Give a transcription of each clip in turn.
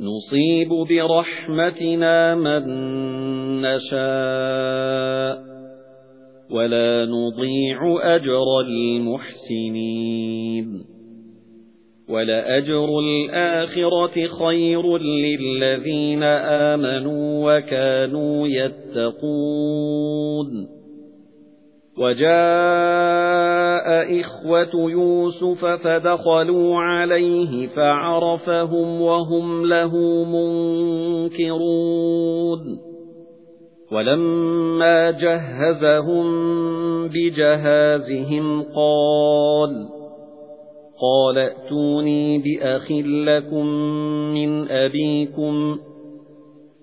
نُصِيبُ بِرَحْمَتِنَا مَن نَّشَاءُ وَلَا نُضِيعُ أَجْرَ الْمُحْسِنِينَ وَلَأَجْرُ الْآخِرَةِ خَيْرٌ لِّلَّذِينَ آمَنُوا وَكَانُوا يَتَّقُونَ وَجَاءَ إِخْوَةُ يُوسُفَ فَدَخَلُوا عَلَيْهِ فَعَرَفَهُمْ وَهُمْ لَهُ مُنكِرُونَ. وَلَمَّا جَهَّزَهُم بِجَهَازِهِمْ قَالَ قَالَ ائْتُونِي بِأَخٍ لَّكُم مِّنْ أَبِيكُمْ.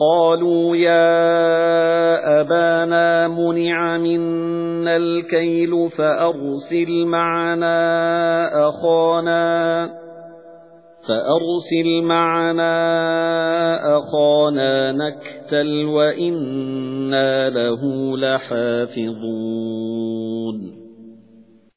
قَالُوا يَا أَبَانَا مُنِعَ مِنَّا الْكَيْلُ فَأَرْسِلْ مَعَنَا أَخَانَا فَأَرْسِلْ مَعَنَا أَخَانَا نَكْتَلْ وَإِنَّا لَهُ لَحَافِظُونَ